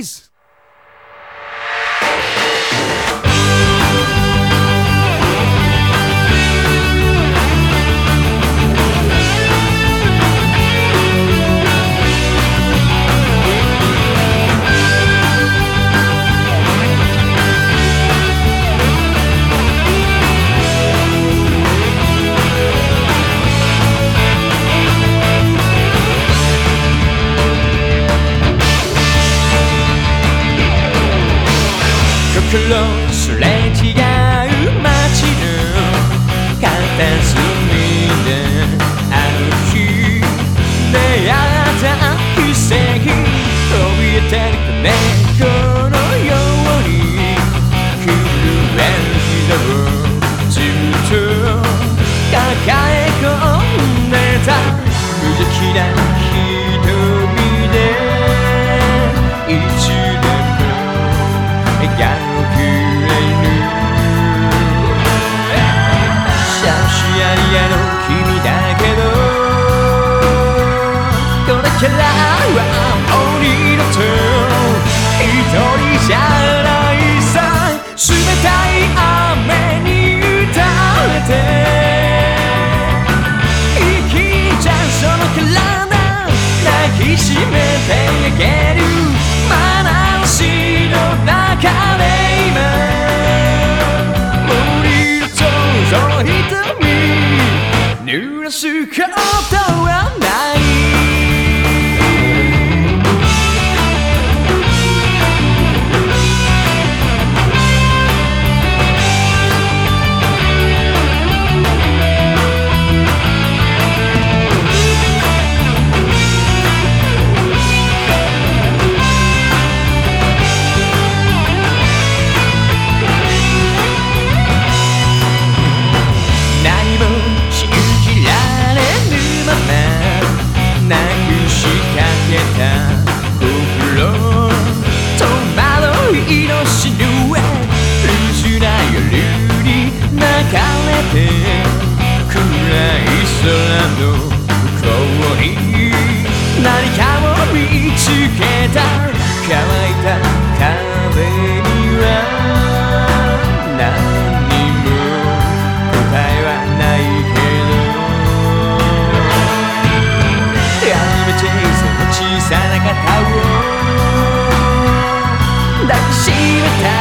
Please! 日出会った奇跡怯えてる子猫これからはもう二度と一人じゃないさ冷たい雨に打たれて生きちゃうその体抱きしめてあげる眼差しの中で今もう二度とその瞳濡らすこけた乾いた壁には何も答えはないけどやめてその小さな肩を抱きしめた。